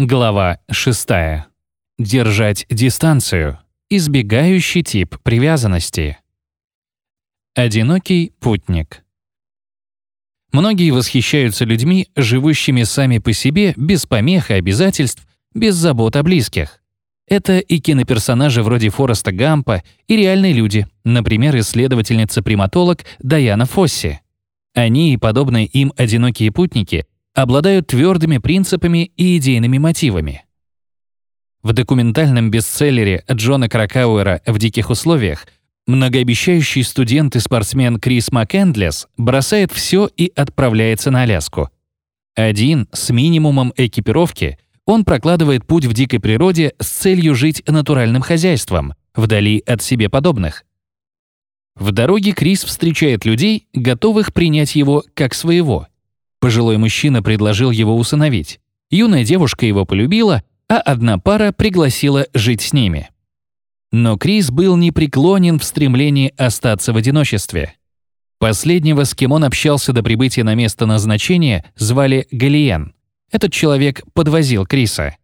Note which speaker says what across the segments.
Speaker 1: Глава 6. Держать дистанцию. Избегающий тип привязанности. Одинокий путник. Многие восхищаются людьми, живущими сами по себе, без помех и обязательств, без забот о близких. Это и киноперсонажи вроде Фореста Гампа, и реальные люди, например, исследовательница-приматолог Даяна Фосси. Они и подобные им одинокие путники обладают твердыми принципами и идейными мотивами. В документальном бестселлере Джона Кракауэра «В диких условиях» многообещающий студент и спортсмен Крис МакЭндлес бросает все и отправляется на Аляску. Один, с минимумом экипировки, он прокладывает путь в дикой природе с целью жить натуральным хозяйством, вдали от себе подобных. В дороге Крис встречает людей, готовых принять его как своего — Пожилой мужчина предложил его усыновить. Юная девушка его полюбила, а одна пара пригласила жить с ними. Но Крис был непреклонен в стремлении остаться в одиночестве. Последнего, с кем он общался до прибытия на место назначения, звали Галиен. Этот человек подвозил Криса.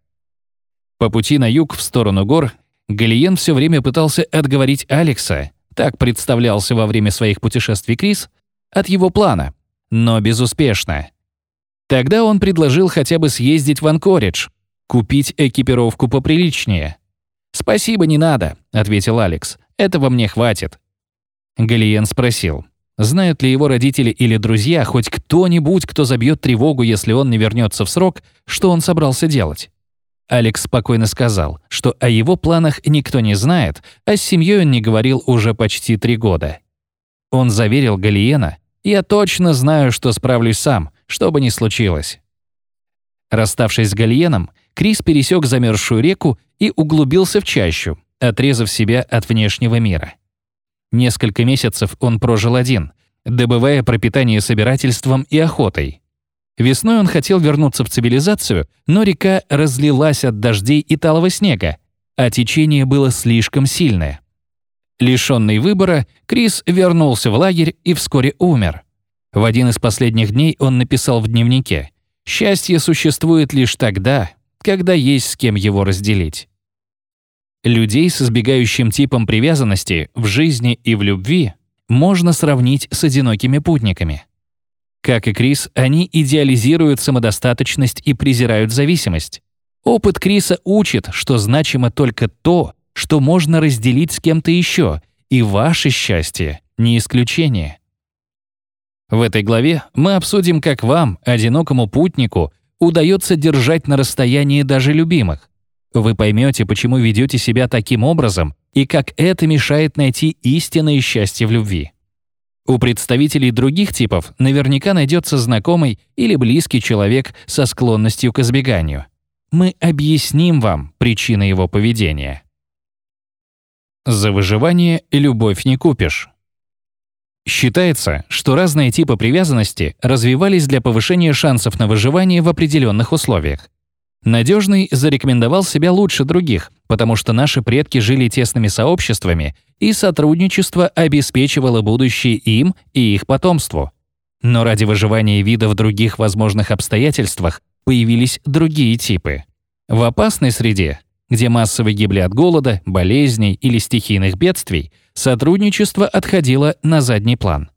Speaker 1: По пути на юг в сторону гор Галиен все время пытался отговорить Алекса, так представлялся во время своих путешествий Крис, от его плана, но безуспешно. Тогда он предложил хотя бы съездить в Анкоридж, купить экипировку поприличнее. «Спасибо, не надо», — ответил Алекс. «Этого мне хватит». Галиен спросил, знают ли его родители или друзья хоть кто-нибудь, кто забьет тревогу, если он не вернется в срок, что он собрался делать. Алекс спокойно сказал, что о его планах никто не знает, а с семьей он не говорил уже почти три года. Он заверил Галиена, «Я точно знаю, что справлюсь сам, что бы ни случилось. Расставшись с Гальеном, Крис пересек замерзшую реку и углубился в чащу, отрезав себя от внешнего мира. Несколько месяцев он прожил один, добывая пропитание собирательством и охотой. Весной он хотел вернуться в цивилизацию, но река разлилась от дождей и талого снега, а течение было слишком сильное. Лишенный выбора, Крис вернулся в лагерь и вскоре умер. В один из последних дней он написал в дневнике «Счастье существует лишь тогда, когда есть с кем его разделить». Людей с избегающим типом привязанности в жизни и в любви можно сравнить с одинокими путниками. Как и Крис, они идеализируют самодостаточность и презирают зависимость. Опыт Криса учит, что значимо только то, что можно разделить с кем-то еще, и ваше счастье — не исключение. В этой главе мы обсудим, как вам, одинокому путнику, удается держать на расстоянии даже любимых. Вы поймете, почему ведете себя таким образом и как это мешает найти истинное счастье в любви. У представителей других типов наверняка найдется знакомый или близкий человек со склонностью к избеганию. Мы объясним вам причины его поведения. За выживание любовь не купишь. Считается, что разные типы привязанности развивались для повышения шансов на выживание в определенных условиях. Надежный зарекомендовал себя лучше других, потому что наши предки жили тесными сообществами, и сотрудничество обеспечивало будущее им и их потомству. Но ради выживания вида в других возможных обстоятельствах появились другие типы. В опасной среде где массово гибли от голода, болезней или стихийных бедствий, сотрудничество отходило на задний план.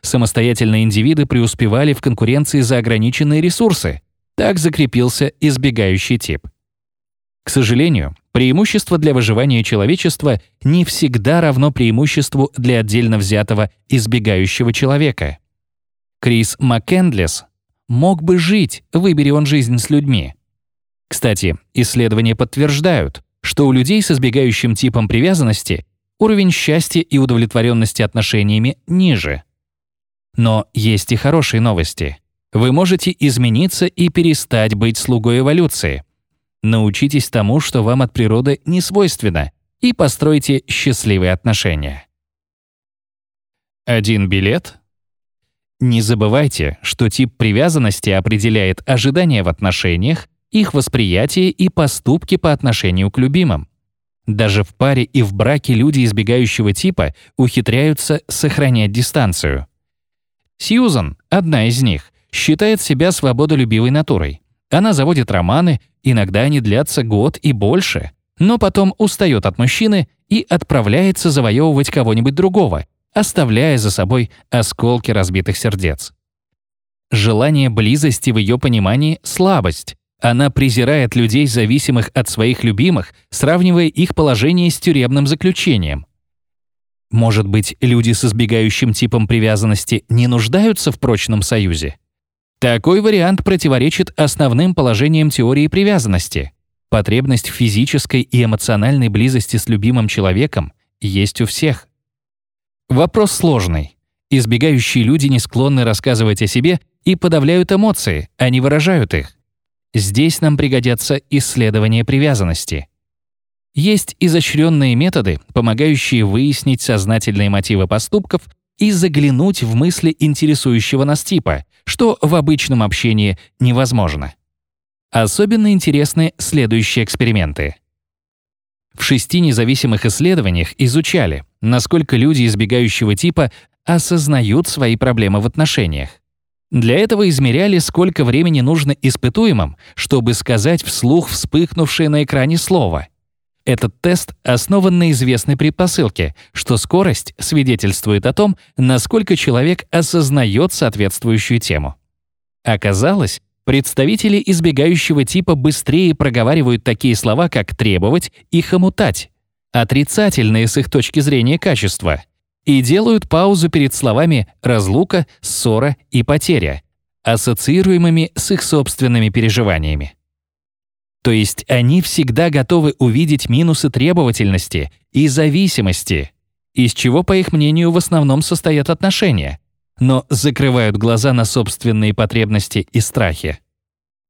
Speaker 1: Самостоятельные индивиды преуспевали в конкуренции за ограниченные ресурсы. Так закрепился избегающий тип. К сожалению, преимущество для выживания человечества не всегда равно преимуществу для отдельно взятого избегающего человека. Крис МакКендлес мог бы жить, выбери он жизнь с людьми, кстати, исследования подтверждают, что у людей с избегающим типом привязанности уровень счастья и удовлетворенности отношениями ниже. Но есть и хорошие новости. Вы можете измениться и перестать быть слугой эволюции. Научитесь тому, что вам от природы не свойственно, и постройте счастливые отношения. Один билет? Не забывайте, что тип привязанности определяет ожидания в отношениях, их восприятие и поступки по отношению к любимым. Даже в паре и в браке люди избегающего типа ухитряются сохранять дистанцию. Сьюзан, одна из них, считает себя свободолюбивой натурой. Она заводит романы, иногда они длятся год и больше, но потом устает от мужчины и отправляется завоевывать кого-нибудь другого, оставляя за собой осколки разбитых сердец. Желание близости в ее понимании — слабость. Она презирает людей, зависимых от своих любимых, сравнивая их положение с тюремным заключением. Может быть, люди с избегающим типом привязанности не нуждаются в прочном союзе? Такой вариант противоречит основным положениям теории привязанности. Потребность в физической и эмоциональной близости с любимым человеком есть у всех. Вопрос сложный. Избегающие люди не склонны рассказывать о себе и подавляют эмоции, а не выражают их. Здесь нам пригодятся исследования привязанности. Есть изощренные методы, помогающие выяснить сознательные мотивы поступков и заглянуть в мысли интересующего нас типа, что в обычном общении невозможно. Особенно интересны следующие эксперименты. В шести независимых исследованиях изучали, насколько люди избегающего типа осознают свои проблемы в отношениях. Для этого измеряли, сколько времени нужно испытуемым, чтобы сказать вслух вспыхнувшее на экране слово. Этот тест основан на известной предпосылке, что скорость свидетельствует о том, насколько человек осознает соответствующую тему. Оказалось, представители избегающего типа быстрее проговаривают такие слова, как «требовать» и «хомутать», отрицательные с их точки зрения качества, и делают паузу перед словами «разлука», «ссора» и «потеря», ассоциируемыми с их собственными переживаниями. То есть они всегда готовы увидеть минусы требовательности и зависимости, из чего, по их мнению, в основном состоят отношения, но закрывают глаза на собственные потребности и страхи.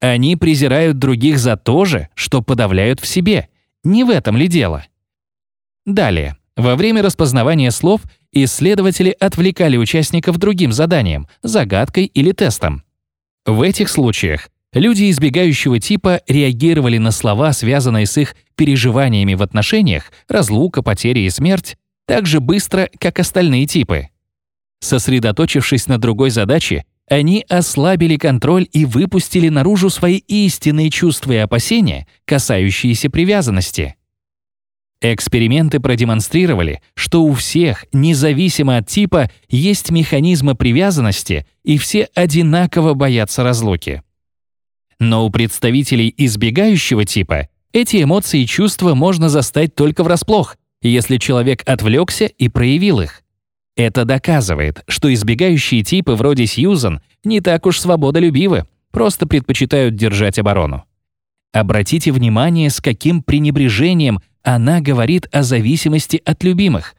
Speaker 1: Они презирают других за то же, что подавляют в себе. Не в этом ли дело? Далее. Во время распознавания слов исследователи отвлекали участников другим заданием, загадкой или тестом. В этих случаях Люди избегающего типа реагировали на слова, связанные с их переживаниями в отношениях, разлука, потеря и смерть, так же быстро, как остальные типы. Сосредоточившись на другой задаче, они ослабили контроль и выпустили наружу свои истинные чувства и опасения, касающиеся привязанности. Эксперименты продемонстрировали, что у всех, независимо от типа, есть механизмы привязанности, и все одинаково боятся разлуки. Но у представителей избегающего типа эти эмоции и чувства можно застать только врасплох, если человек отвлекся и проявил их. Это доказывает, что избегающие типы вроде Сьюзан не так уж свободолюбивы, просто предпочитают держать оборону. Обратите внимание, с каким пренебрежением она говорит о зависимости от любимых.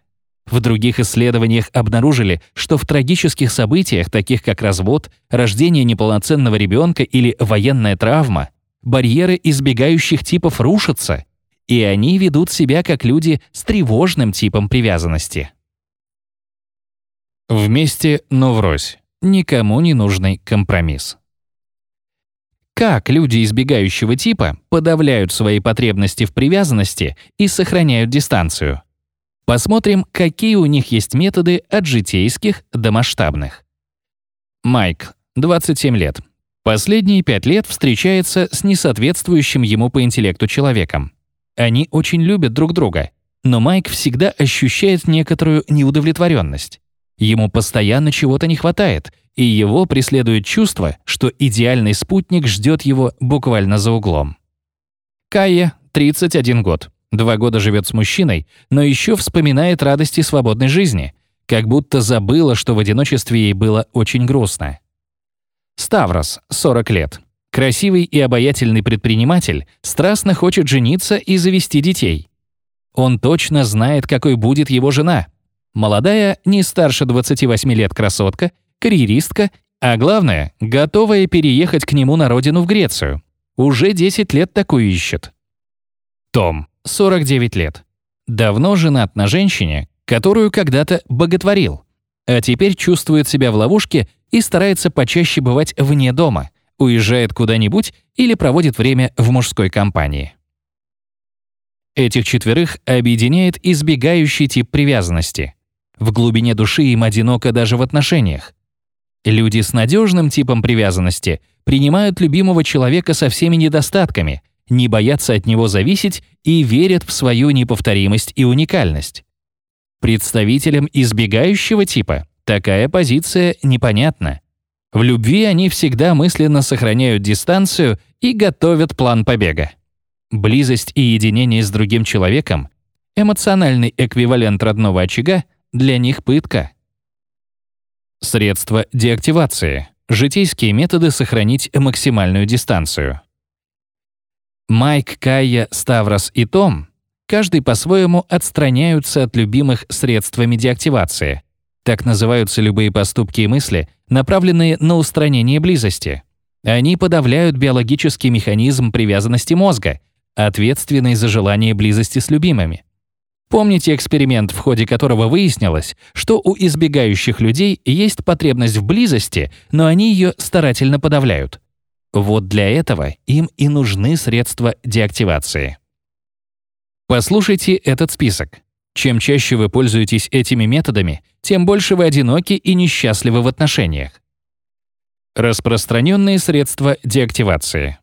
Speaker 1: В других исследованиях обнаружили, что в трагических событиях, таких как развод, рождение неполноценного ребенка или военная травма, барьеры избегающих типов рушатся, и они ведут себя как люди с тревожным типом привязанности. Вместе, но врозь. Никому не нужный компромисс. Как люди избегающего типа подавляют свои потребности в привязанности и сохраняют дистанцию? Посмотрим, какие у них есть методы от житейских до масштабных. Майк, 27 лет. Последние пять лет встречается с несоответствующим ему по интеллекту человеком. Они очень любят друг друга, но Майк всегда ощущает некоторую неудовлетворенность. Ему постоянно чего-то не хватает, и его преследует чувство, что идеальный спутник ждет его буквально за углом. Кайя, 31 год. Два года живет с мужчиной, но еще вспоминает радости свободной жизни, как будто забыла, что в одиночестве ей было очень грустно. Ставрос, 40 лет. Красивый и обаятельный предприниматель, страстно хочет жениться и завести детей. Он точно знает, какой будет его жена. Молодая, не старше 28 лет красотка, карьеристка, а главное, готовая переехать к нему на родину в Грецию. Уже 10 лет такую ищет. Том, 49 лет. Давно женат на женщине, которую когда-то боготворил, а теперь чувствует себя в ловушке и старается почаще бывать вне дома, уезжает куда-нибудь или проводит время в мужской компании. Этих четверых объединяет избегающий тип привязанности. В глубине души им одиноко даже в отношениях. Люди с надежным типом привязанности принимают любимого человека со всеми недостатками, не боятся от него зависеть и верят в свою неповторимость и уникальность. Представителям избегающего типа такая позиция непонятна. В любви они всегда мысленно сохраняют дистанцию и готовят план побега. Близость и единение с другим человеком — эмоциональный эквивалент родного очага — для них пытка. Средства деактивации. Житейские методы сохранить максимальную дистанцию. Майк, Кайя, Ставрос и Том каждый по-своему отстраняются от любимых средствами деактивации. Так называются любые поступки и мысли, направленные на устранение близости. Они подавляют биологический механизм привязанности мозга, ответственный за желание близости с любимыми. Помните эксперимент, в ходе которого выяснилось, что у избегающих людей есть потребность в близости, но они ее старательно подавляют. Вот для этого им и нужны средства деактивации. Послушайте этот список. Чем чаще вы пользуетесь этими методами, тем больше вы одиноки и несчастливы в отношениях. Распространенные средства деактивации.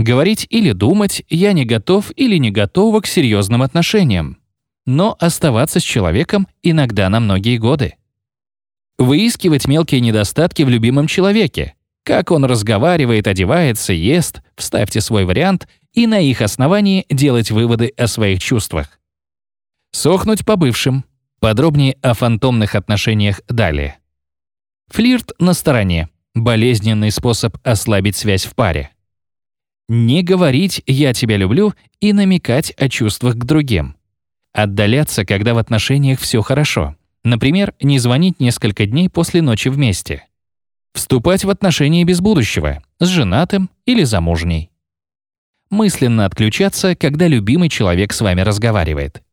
Speaker 1: Говорить или думать «я не готов» или «не готова к серьезным отношениям», но оставаться с человеком иногда на многие годы. Выискивать мелкие недостатки в любимом человеке, как он разговаривает, одевается, ест, вставьте свой вариант и на их основании делать выводы о своих чувствах. Сохнуть по бывшим. Подробнее о фантомных отношениях далее. Флирт на стороне. Болезненный способ ослабить связь в паре. Не говорить «я тебя люблю» и намекать о чувствах к другим. Отдаляться, когда в отношениях все хорошо. Например, не звонить несколько дней после ночи вместе. Вступать в отношения без будущего, с женатым или замужней. Мысленно отключаться, когда любимый человек с вами разговаривает.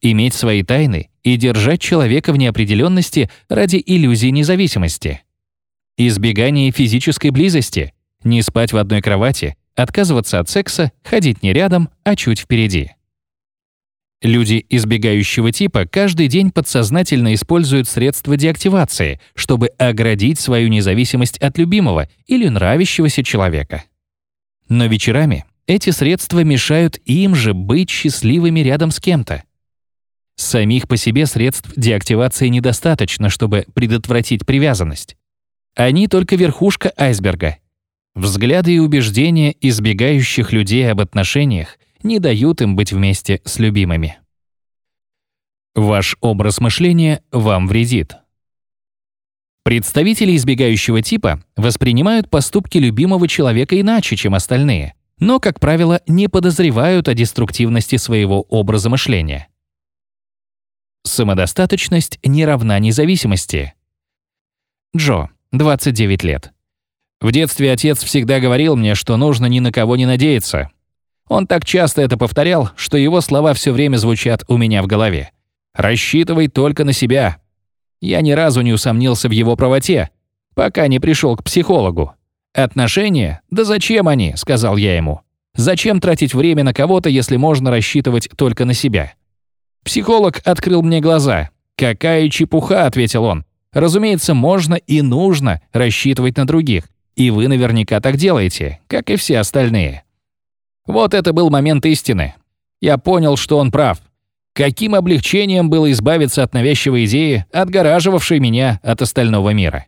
Speaker 1: Иметь свои тайны и держать человека в неопределенности ради иллюзии независимости. Избегание физической близости, не спать в одной кровати, отказываться от секса, ходить не рядом, а чуть впереди. Люди избегающего типа каждый день подсознательно используют средства деактивации, чтобы оградить свою независимость от любимого или нравящегося человека. Но вечерами эти средства мешают им же быть счастливыми рядом с кем-то. Самих по себе средств деактивации недостаточно, чтобы предотвратить привязанность. Они только верхушка айсберга. Взгляды и убеждения избегающих людей об отношениях не дают им быть вместе с любимыми. Ваш образ мышления вам вредит. Представители избегающего типа воспринимают поступки любимого человека иначе, чем остальные, но, как правило, не подозревают о деструктивности своего образа мышления. Самодостаточность не равна независимости. Джо, 29 лет. В детстве отец всегда говорил мне, что нужно ни на кого не надеяться, он так часто это повторял, что его слова все время звучат у меня в голове. «Рассчитывай только на себя». Я ни разу не усомнился в его правоте, пока не пришел к психологу. «Отношения? Да зачем они?» — сказал я ему. «Зачем тратить время на кого-то, если можно рассчитывать только на себя?» Психолог открыл мне глаза. «Какая чепуха!» — ответил он. «Разумеется, можно и нужно рассчитывать на других. И вы наверняка так делаете, как и все остальные. Вот это был момент истины. Я понял, что он прав. Каким облегчением было избавиться от навязчивой идеи, отгораживавшей меня от остального мира.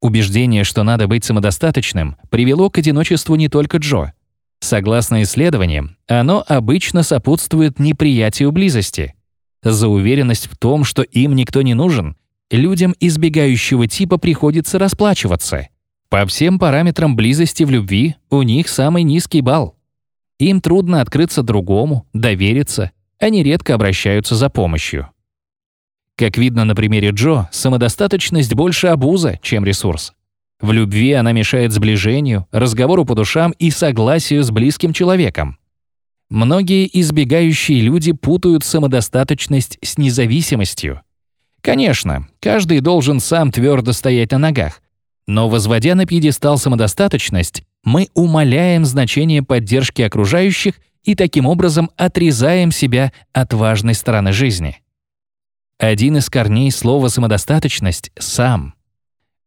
Speaker 1: Убеждение, что надо быть самодостаточным, привело к одиночеству не только Джо. Согласно исследованиям, оно обычно сопутствует неприятию близости. За уверенность в том, что им никто не нужен, людям избегающего типа приходится расплачиваться. По всем параметрам близости в любви у них самый низкий балл. Им трудно открыться другому, довериться, они редко обращаются за помощью. Как видно на примере Джо, самодостаточность больше обуза, чем ресурс. В любви она мешает сближению, разговору по душам и согласию с близким человеком. Многие избегающие люди путают самодостаточность с независимостью. Конечно, каждый должен сам твердо стоять на ногах, но возводя на пьедестал самодостаточность, мы умаляем значение поддержки окружающих и таким образом отрезаем себя от важной стороны жизни. Один из корней слова «самодостаточность» — «сам».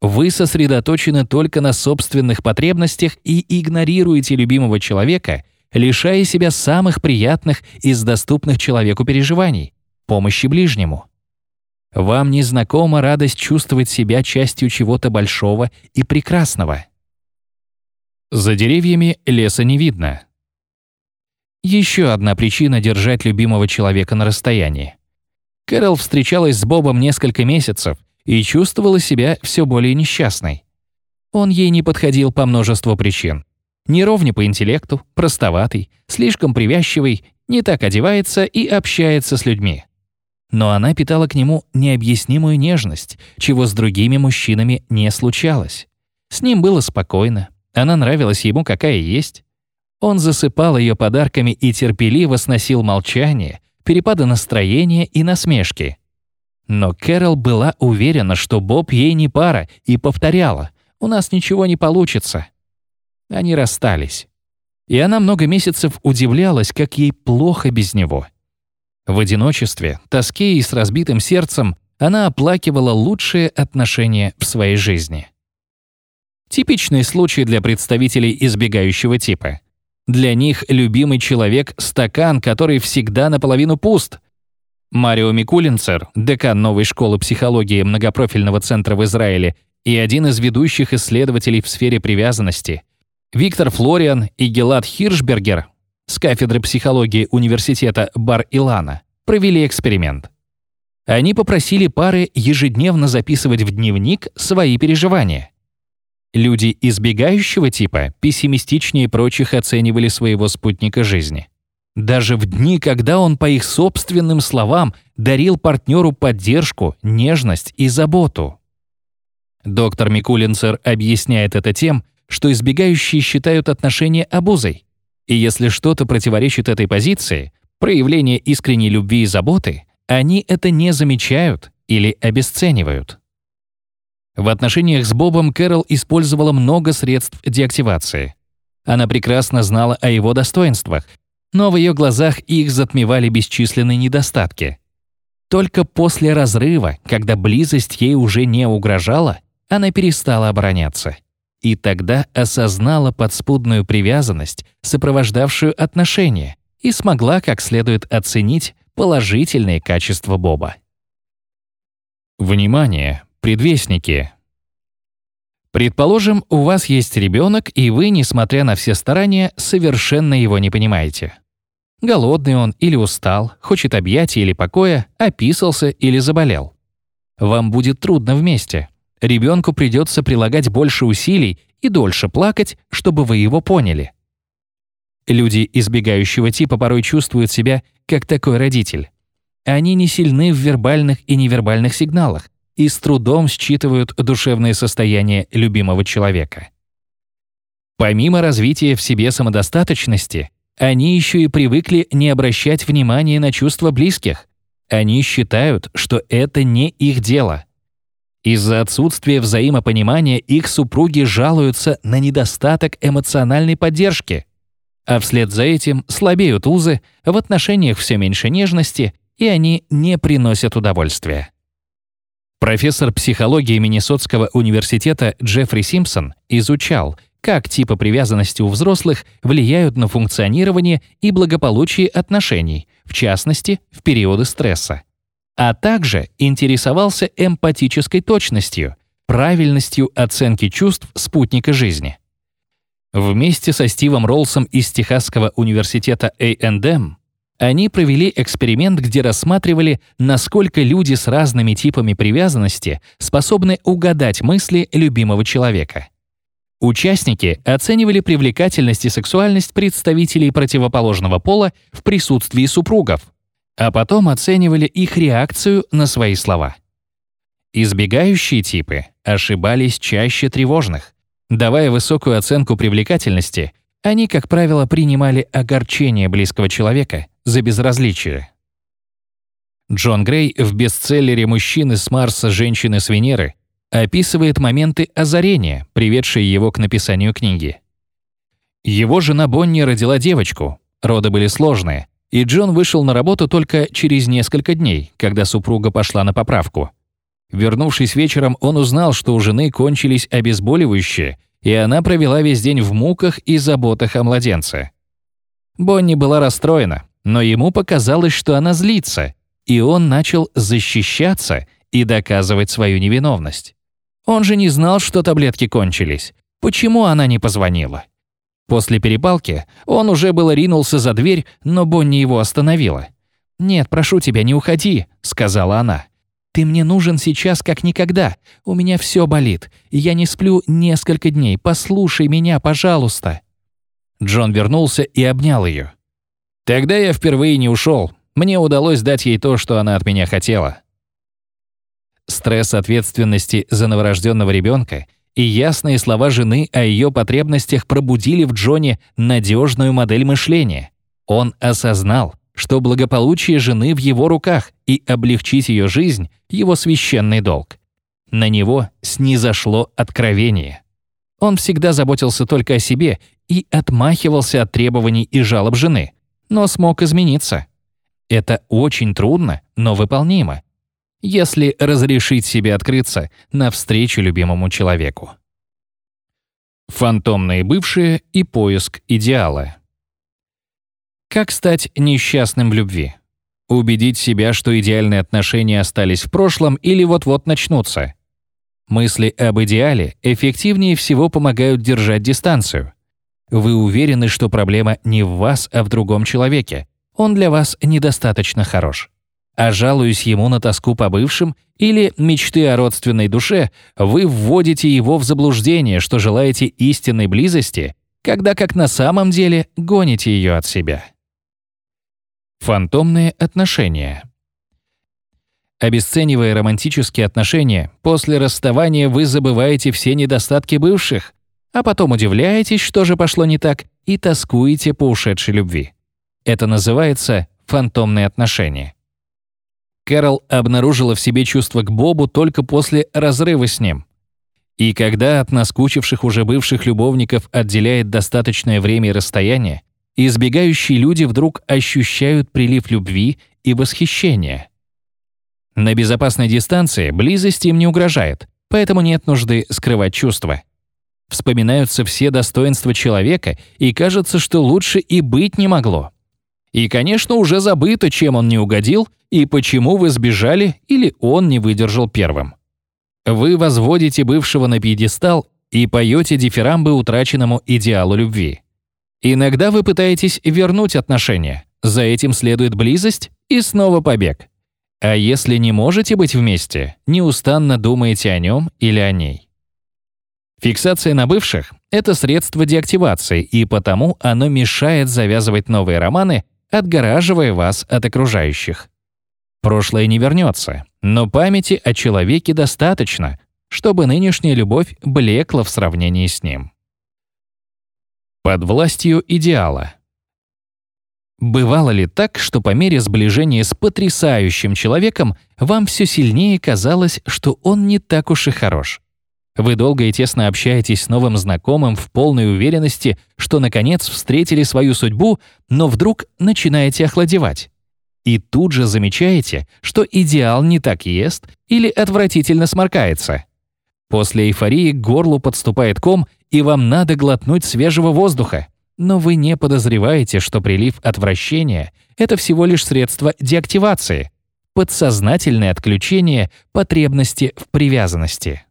Speaker 1: Вы сосредоточены только на собственных потребностях и игнорируете любимого человека, лишая себя самых приятных из доступных человеку переживаний — помощи ближнему. Вам не знакома радость чувствовать себя частью чего-то большого и прекрасного. За деревьями леса не видно. Еще одна причина держать любимого человека на расстоянии. Кэрол встречалась с Бобом несколько месяцев и чувствовала себя все более несчастной. Он ей не подходил по множеству причин. Неровне по интеллекту, простоватый, слишком привязчивый, не так одевается и общается с людьми. Но она питала к нему необъяснимую нежность, чего с другими мужчинами не случалось. С ним было спокойно, она нравилась ему какая есть. Он засыпал ее подарками и терпеливо сносил молчание, перепады настроения и насмешки. Но Кэрол была уверена, что Боб ей не пара, и повторяла «У нас ничего не получится». Они расстались. И она много месяцев удивлялась, как ей плохо без него. В одиночестве, тоске и с разбитым сердцем она оплакивала лучшие отношения в своей жизни. Типичный случай для представителей избегающего типа. Для них любимый человек — стакан, который всегда наполовину пуст. Марио Микулинцер, декан новой школы психологии многопрофильного центра в Израиле и один из ведущих исследователей в сфере привязанности, Виктор Флориан и Гелат Хиршбергер с кафедры психологии университета Бар-Илана провели эксперимент. Они попросили пары ежедневно записывать в дневник свои переживания — Люди избегающего типа пессимистичнее прочих оценивали своего спутника жизни. Даже в дни, когда он, по их собственным словам, дарил партнеру поддержку, нежность и заботу. Доктор Микулинцер объясняет это тем, что избегающие считают отношения обузой. И если что-то противоречит этой позиции, проявление искренней любви и заботы, они это не замечают или обесценивают. В отношениях с Бобом Кэрол использовала много средств деактивации. Она прекрасно знала о его достоинствах, но в ее глазах их затмевали бесчисленные недостатки. Только после разрыва, когда близость ей уже не угрожала, она перестала обороняться. И тогда осознала подспудную привязанность, сопровождавшую отношения, и смогла как следует оценить положительные качества Боба. Внимание! Предвестники. Предположим, у вас есть ребенок, и вы, несмотря на все старания, совершенно его не понимаете. Голодный он или устал, хочет объятия или покоя, описался или заболел. Вам будет трудно вместе. Ребенку придется прилагать больше усилий и дольше плакать, чтобы вы его поняли. Люди избегающего типа порой чувствуют себя как такой родитель. Они не сильны в вербальных и невербальных сигналах, и с трудом считывают душевное состояние любимого человека. Помимо развития в себе самодостаточности, они еще и привыкли не обращать внимания на чувства близких. Они считают, что это не их дело. Из-за отсутствия взаимопонимания их супруги жалуются на недостаток эмоциональной поддержки, а вслед за этим слабеют узы, в отношениях все меньше нежности, и они не приносят удовольствия. Профессор психологии Миннесотского университета Джеффри Симпсон изучал, как типы привязанности у взрослых влияют на функционирование и благополучие отношений, в частности, в периоды стресса. А также интересовался эмпатической точностью, правильностью оценки чувств спутника жизни. Вместе со Стивом Роллсом из Техасского университета A&M они провели эксперимент, где рассматривали, насколько люди с разными типами привязанности способны угадать мысли любимого человека. Участники оценивали привлекательность и сексуальность представителей противоположного пола в присутствии супругов, а потом оценивали их реакцию на свои слова. Избегающие типы ошибались чаще тревожных. Давая высокую оценку привлекательности, они, как правило, принимали огорчение близкого человека за безразличие. Джон Грей в бестселлере «Мужчины с Марса, женщины с Венеры» описывает моменты озарения, приведшие его к написанию книги. Его жена Бонни родила девочку, роды были сложные, и Джон вышел на работу только через несколько дней, когда супруга пошла на поправку. Вернувшись вечером, он узнал, что у жены кончились обезболивающие, и она провела весь день в муках и заботах о младенце. Бонни была расстроена, но ему показалось, что она злится, и он начал защищаться и доказывать свою невиновность. Он же не знал, что таблетки кончились. Почему она не позвонила? После перепалки он уже было ринулся за дверь, но Бонни его остановила. «Нет, прошу тебя, не уходи», — сказала она. «Ты мне нужен сейчас как никогда. У меня все болит, я не сплю несколько дней. Послушай меня, пожалуйста». Джон вернулся и обнял ее. Тогда я впервые не ушел. Мне удалось дать ей то, что она от меня хотела. Стресс ответственности за новорожденного ребенка и ясные слова жены о ее потребностях пробудили в Джоне надежную модель мышления. Он осознал, что благополучие жены в его руках и облегчить ее жизнь – его священный долг. На него снизошло откровение. Он всегда заботился только о себе и отмахивался от требований и жалоб жены, но смог измениться. Это очень трудно, но выполнимо если разрешить себе открыться навстречу любимому человеку. Фантомные бывшие и поиск идеала. Как стать несчастным в любви? Убедить себя, что идеальные отношения остались в прошлом или вот-вот начнутся. Мысли об идеале эффективнее всего помогают держать дистанцию. Вы уверены, что проблема не в вас, а в другом человеке. Он для вас недостаточно хорош а жалуюсь ему на тоску по бывшим или мечты о родственной душе, вы вводите его в заблуждение, что желаете истинной близости, когда как на самом деле гоните ее от себя. Фантомные отношения. Обесценивая романтические отношения, после расставания вы забываете все недостатки бывших, а потом удивляетесь, что же пошло не так, и тоскуете по ушедшей любви. Это называется фантомные отношения. Кэрол обнаружила в себе чувство к Бобу только после разрыва с ним. И когда от наскучивших уже бывших любовников отделяет достаточное время и расстояние, избегающие люди вдруг ощущают прилив любви и восхищения. На безопасной дистанции близость им не угрожает, поэтому нет нужды скрывать чувства. Вспоминаются все достоинства человека, и кажется, что лучше и быть не могло. И, конечно, уже забыто, чем он не угодил и почему вы сбежали или он не выдержал первым. Вы возводите бывшего на пьедестал и поете дифирамбы утраченному идеалу любви. Иногда вы пытаетесь вернуть отношения. За этим следует близость и снова побег. А если не можете быть вместе, неустанно думаете о нем или о ней. Фиксация на бывших — это средство деактивации, и потому оно мешает завязывать новые романы, отгораживая вас от окружающих. Прошлое не вернется, но памяти о человеке достаточно, чтобы нынешняя любовь блекла в сравнении с ним. Под властью идеала. Бывало ли так, что по мере сближения с потрясающим человеком вам все сильнее казалось, что он не так уж и хорош? Вы долго и тесно общаетесь с новым знакомым в полной уверенности, что наконец встретили свою судьбу, но вдруг начинаете охладевать. И тут же замечаете, что идеал не так ест или отвратительно сморкается. После эйфории к горлу подступает ком, и вам надо глотнуть свежего воздуха. Но вы не подозреваете, что прилив отвращения — это всего лишь средство деактивации, подсознательное отключение потребности в привязанности.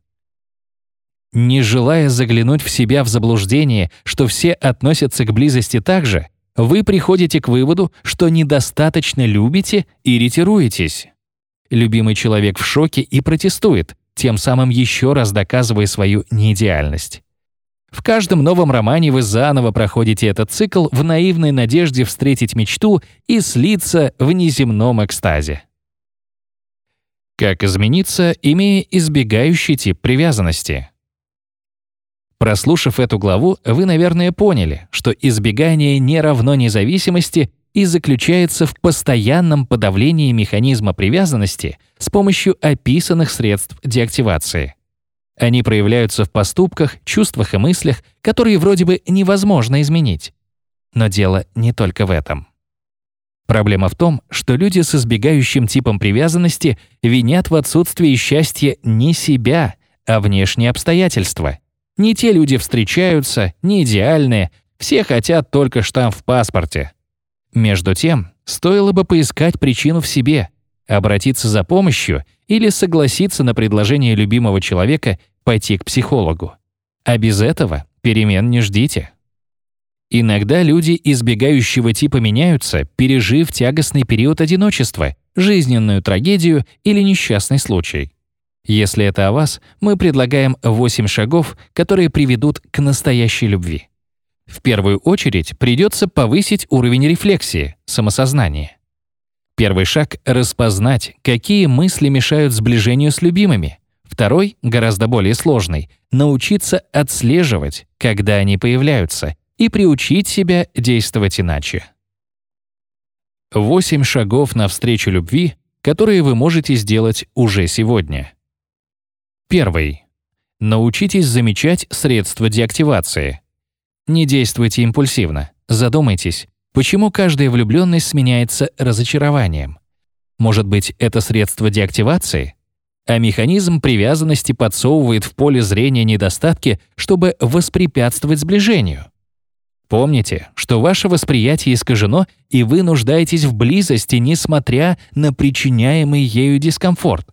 Speaker 1: Не желая заглянуть в себя в заблуждение, что все относятся к близости так же, вы приходите к выводу, что недостаточно любите и ретируетесь. Любимый человек в шоке и протестует, тем самым еще раз доказывая свою неидеальность. В каждом новом романе вы заново проходите этот цикл в наивной надежде встретить мечту и слиться в неземном экстазе. Как измениться, имея избегающий тип привязанности? Прослушав эту главу, вы, наверное, поняли, что избегание не равно независимости и заключается в постоянном подавлении механизма привязанности с помощью описанных средств деактивации. Они проявляются в поступках, чувствах и мыслях, которые вроде бы невозможно изменить. Но дело не только в этом. Проблема в том, что люди с избегающим типом привязанности винят в отсутствии счастья не себя, а внешние обстоятельства. Не те люди встречаются, не идеальные, все хотят только штамп в паспорте. Между тем, стоило бы поискать причину в себе, обратиться за помощью или согласиться на предложение любимого человека пойти к психологу. А без этого перемен не ждите. Иногда люди избегающего типа меняются, пережив тягостный период одиночества, жизненную трагедию или несчастный случай. Если это о вас, мы предлагаем 8 шагов, которые приведут к настоящей любви. В первую очередь придется повысить уровень рефлексии, самосознания. Первый шаг — распознать, какие мысли мешают сближению с любимыми. Второй, гораздо более сложный — научиться отслеживать, когда они появляются, и приучить себя действовать иначе. Восемь шагов навстречу любви, которые вы можете сделать уже сегодня. Первый. Научитесь замечать средства деактивации. Не действуйте импульсивно. Задумайтесь, почему каждая влюбленность сменяется разочарованием. Может быть, это средство деактивации? А механизм привязанности подсовывает в поле зрения недостатки, чтобы воспрепятствовать сближению. Помните, что ваше восприятие искажено, и вы нуждаетесь в близости, несмотря на причиняемый ею дискомфорт.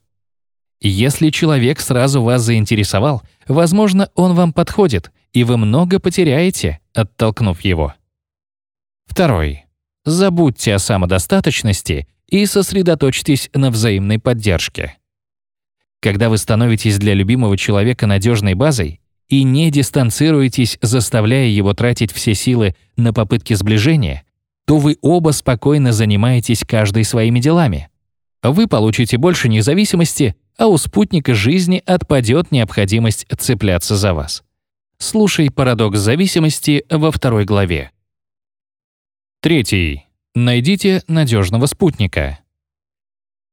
Speaker 1: Если человек сразу вас заинтересовал, возможно, он вам подходит, и вы много потеряете, оттолкнув его. Второй. Забудьте о самодостаточности и сосредоточьтесь на взаимной поддержке. Когда вы становитесь для любимого человека надежной базой, и не дистанцируетесь, заставляя его тратить все силы на попытки сближения, то вы оба спокойно занимаетесь каждой своими делами. Вы получите больше независимости, а у спутника жизни отпадет необходимость цепляться за вас. Слушай парадокс зависимости во второй главе. Третий. Найдите надежного спутника.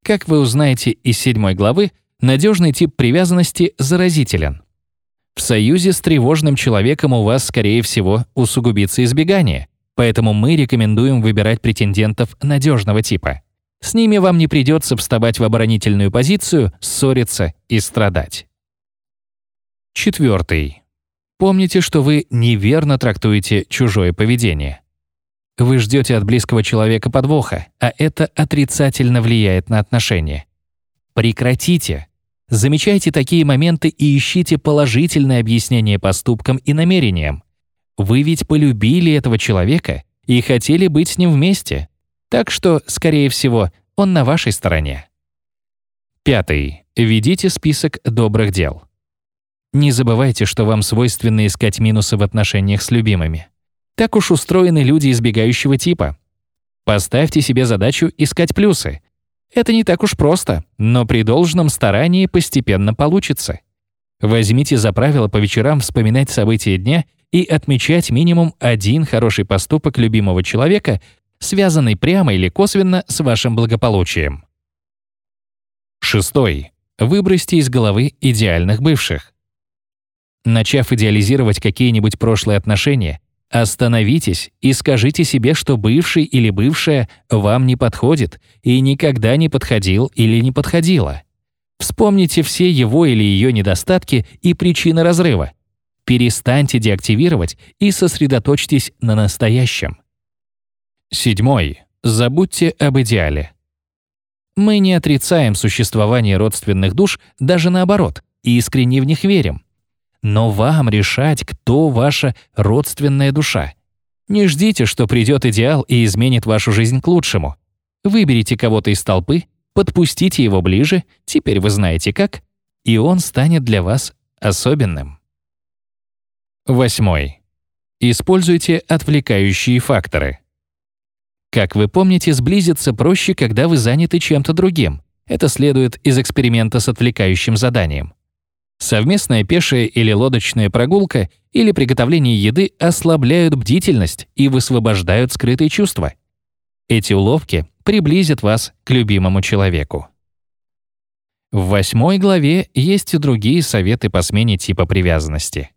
Speaker 1: Как вы узнаете из седьмой главы, надежный тип привязанности заразителен. В союзе с тревожным человеком у вас, скорее всего, усугубится избегание, поэтому мы рекомендуем выбирать претендентов надежного типа. С ними вам не придется вставать в оборонительную позицию, ссориться и страдать. Четвертый. Помните, что вы неверно трактуете чужое поведение. Вы ждете от близкого человека подвоха, а это отрицательно влияет на отношения. Прекратите. Замечайте такие моменты и ищите положительное объяснение поступкам и намерениям. Вы ведь полюбили этого человека и хотели быть с ним вместе. Так что, скорее всего, он на вашей стороне. Пятый. Ведите список добрых дел. Не забывайте, что вам свойственно искать минусы в отношениях с любимыми. Так уж устроены люди избегающего типа. Поставьте себе задачу искать плюсы, это не так уж просто, но при должном старании постепенно получится. Возьмите за правило по вечерам вспоминать события дня и отмечать минимум один хороший поступок любимого человека, связанный прямо или косвенно с вашим благополучием. Шестой. Выбросьте из головы идеальных бывших. Начав идеализировать какие-нибудь прошлые отношения, Остановитесь и скажите себе, что бывший или бывшая вам не подходит и никогда не подходил или не подходила. Вспомните все его или ее недостатки и причины разрыва. Перестаньте деактивировать и сосредоточьтесь на настоящем. Седьмой. Забудьте об идеале. Мы не отрицаем существование родственных душ, даже наоборот, и искренне в них верим. Но вам решать, кто ваша родственная душа. Не ждите, что придет идеал и изменит вашу жизнь к лучшему. Выберите кого-то из толпы, подпустите его ближе, теперь вы знаете как, и он станет для вас особенным. Восьмой. Используйте отвлекающие факторы. Как вы помните, сблизиться проще, когда вы заняты чем-то другим. Это следует из эксперимента с отвлекающим заданием. Совместная пешая или лодочная прогулка или приготовление еды ослабляют бдительность и высвобождают скрытые чувства. Эти уловки приблизят вас к любимому человеку. В восьмой главе есть и другие советы по смене типа привязанности.